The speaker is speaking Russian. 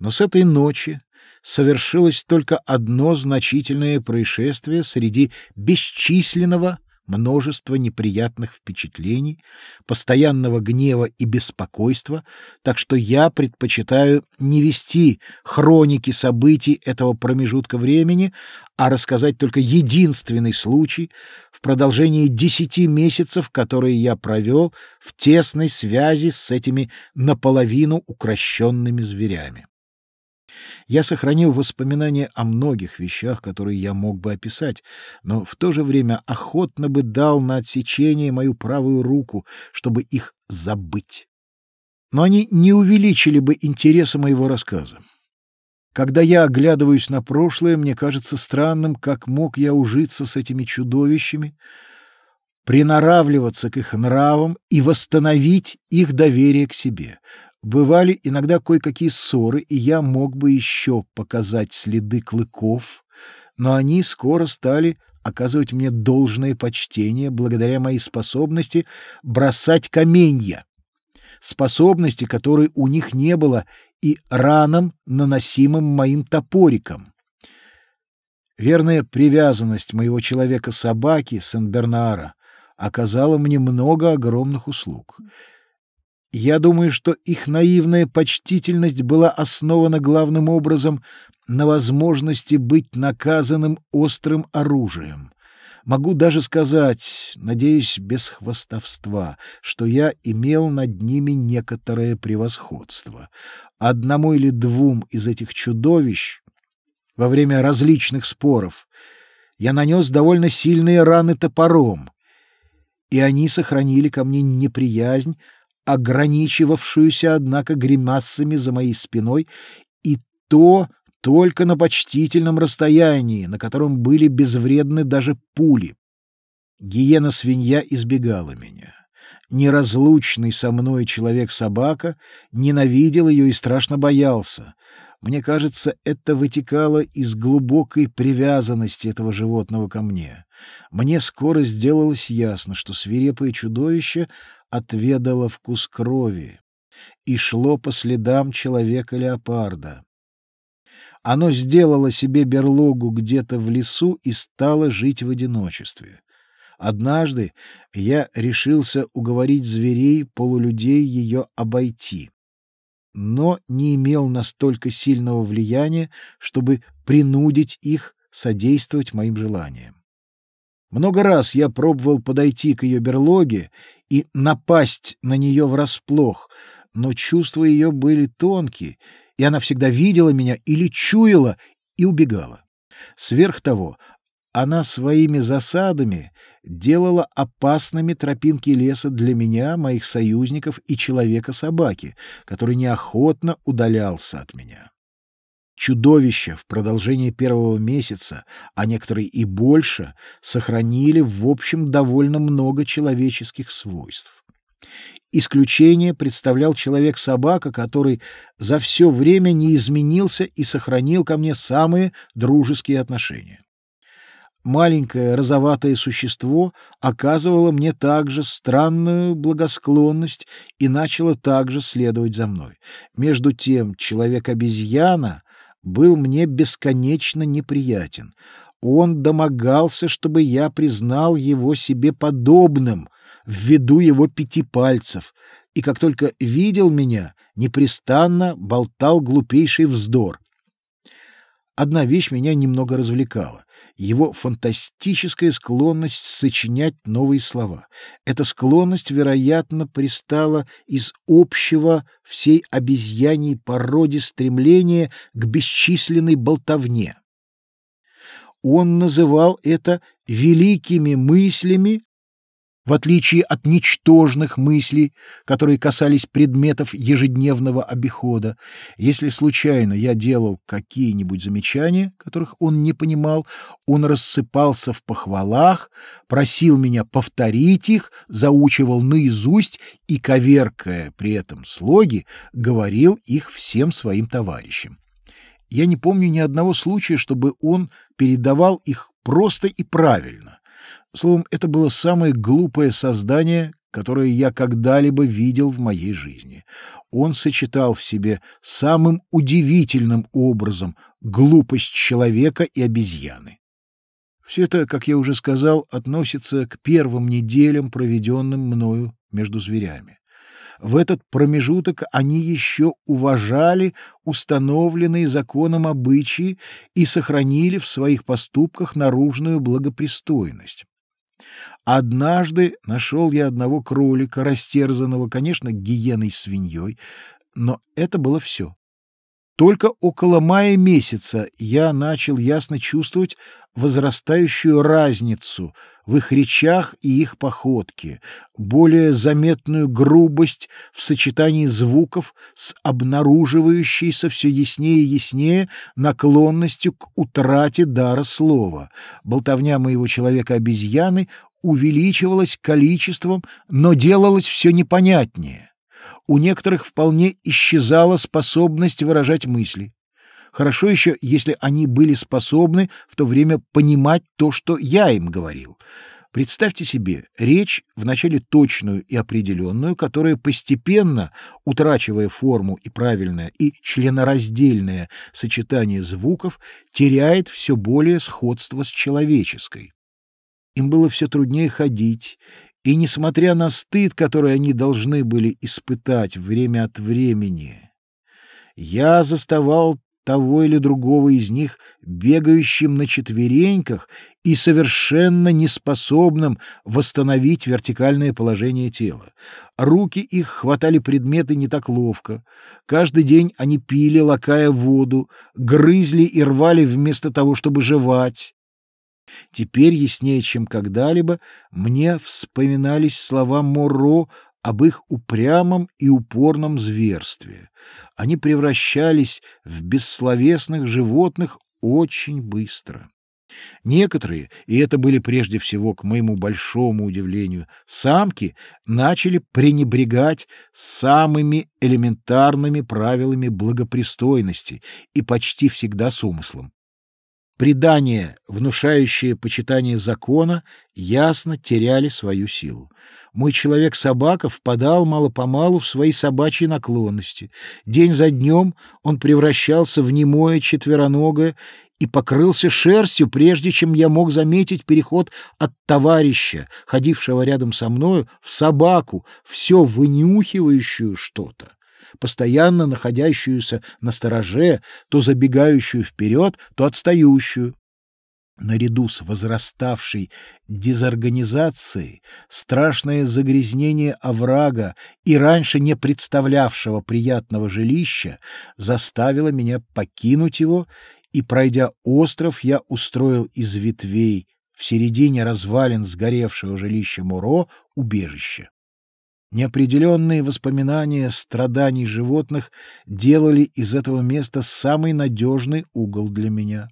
Но с этой ночи совершилось только одно значительное происшествие среди бесчисленного множество неприятных впечатлений, постоянного гнева и беспокойства, так что я предпочитаю не вести хроники событий этого промежутка времени, а рассказать только единственный случай в продолжении десяти месяцев, которые я провел в тесной связи с этими наполовину укращенными зверями. Я сохранил воспоминания о многих вещах, которые я мог бы описать, но в то же время охотно бы дал на отсечение мою правую руку, чтобы их забыть. Но они не увеличили бы интереса моего рассказа. Когда я оглядываюсь на прошлое, мне кажется странным, как мог я ужиться с этими чудовищами, приноравливаться к их нравам и восстановить их доверие к себе. Бывали иногда кое-какие ссоры, и я мог бы еще показать следы клыков, но они скоро стали оказывать мне должное почтение благодаря моей способности бросать каменья, способности, которой у них не было, и ранам, наносимым моим топориком. Верная привязанность моего человека-собаки Сен-Бернара оказала мне много огромных услуг. Я думаю, что их наивная почтительность была основана главным образом на возможности быть наказанным острым оружием. Могу даже сказать, надеюсь, без хвастовства, что я имел над ними некоторое превосходство. Одному или двум из этих чудовищ во время различных споров я нанес довольно сильные раны топором, и они сохранили ко мне неприязнь, ограничивавшуюся, однако, гримасами за моей спиной, и то только на почтительном расстоянии, на котором были безвредны даже пули. Гиена-свинья избегала меня. Неразлучный со мной человек-собака ненавидел ее и страшно боялся. Мне кажется, это вытекало из глубокой привязанности этого животного ко мне. Мне скоро сделалось ясно, что свирепое чудовище отведало вкус крови и шло по следам человека-леопарда. Оно сделало себе берлогу где-то в лесу и стало жить в одиночестве. Однажды я решился уговорить зверей, полулюдей ее обойти, но не имел настолько сильного влияния, чтобы принудить их содействовать моим желаниям. Много раз я пробовал подойти к ее берлоге и напасть на нее врасплох, но чувства ее были тонкие, и она всегда видела меня или чуяла и убегала. Сверх того, она своими засадами делала опасными тропинки леса для меня, моих союзников и человека-собаки, который неохотно удалялся от меня. Чудовища в продолжении первого месяца, а некоторые и больше, сохранили в общем довольно много человеческих свойств. Исключение представлял человек-собака, который за все время не изменился и сохранил ко мне самые дружеские отношения. Маленькое розоватое существо оказывало мне также странную благосклонность и начало также следовать за мной. Между тем человек-обезьяна был мне бесконечно неприятен. Он домогался, чтобы я признал его себе подобным в виду его пяти пальцев, и как только видел меня, непрестанно болтал глупейший вздор. Одна вещь меня немного развлекала его фантастическая склонность сочинять новые слова. Эта склонность, вероятно, пристала из общего всей обезьяньей породе стремления к бесчисленной болтовне. Он называл это великими мыслями в отличие от ничтожных мыслей, которые касались предметов ежедневного обихода. Если случайно я делал какие-нибудь замечания, которых он не понимал, он рассыпался в похвалах, просил меня повторить их, заучивал наизусть и, коверкая при этом слоги, говорил их всем своим товарищам. Я не помню ни одного случая, чтобы он передавал их просто и правильно. Словом, это было самое глупое создание, которое я когда-либо видел в моей жизни. Он сочетал в себе самым удивительным образом глупость человека и обезьяны. Все это, как я уже сказал, относится к первым неделям, проведенным мною между зверями. В этот промежуток они еще уважали установленные законом обычаи и сохранили в своих поступках наружную благопристойность. Однажды нашел я одного кролика, растерзанного, конечно, гиеной-свиньей, но это было все. Только около мая месяца я начал ясно чувствовать возрастающую разницу в их речах и их походке, более заметную грубость в сочетании звуков с обнаруживающейся все яснее и яснее наклонностью к утрате дара слова. Болтовня моего человека-обезьяны увеличивалась количеством, но делалась все непонятнее у некоторых вполне исчезала способность выражать мысли. Хорошо еще, если они были способны в то время понимать то, что я им говорил. Представьте себе речь, вначале точную и определенную, которая постепенно, утрачивая форму и правильное и членораздельное сочетание звуков, теряет все более сходство с человеческой. Им было все труднее ходить, и, несмотря на стыд, который они должны были испытать время от времени, я заставал того или другого из них бегающим на четвереньках и совершенно неспособным восстановить вертикальное положение тела. Руки их хватали предметы не так ловко. Каждый день они пили, лакая воду, грызли и рвали вместо того, чтобы жевать. Теперь яснее, чем когда-либо, мне вспоминались слова Моро об их упрямом и упорном зверстве. Они превращались в бессловесных животных очень быстро. Некоторые, и это были прежде всего, к моему большому удивлению, самки, начали пренебрегать самыми элементарными правилами благопристойности и почти всегда с умыслом. Предания, внушающие почитание закона, ясно теряли свою силу. Мой человек-собака впадал мало-помалу в свои собачьи наклонности. День за днем он превращался в немое четвероногое и покрылся шерстью, прежде чем я мог заметить переход от товарища, ходившего рядом со мною, в собаку, все вынюхивающую что-то постоянно находящуюся на стороже, то забегающую вперед, то отстающую. Наряду с возраставшей дезорганизацией страшное загрязнение оврага и раньше не представлявшего приятного жилища заставило меня покинуть его, и, пройдя остров, я устроил из ветвей в середине развалин сгоревшего жилища Муро убежище. Неопределенные воспоминания страданий животных делали из этого места самый надежный угол для меня.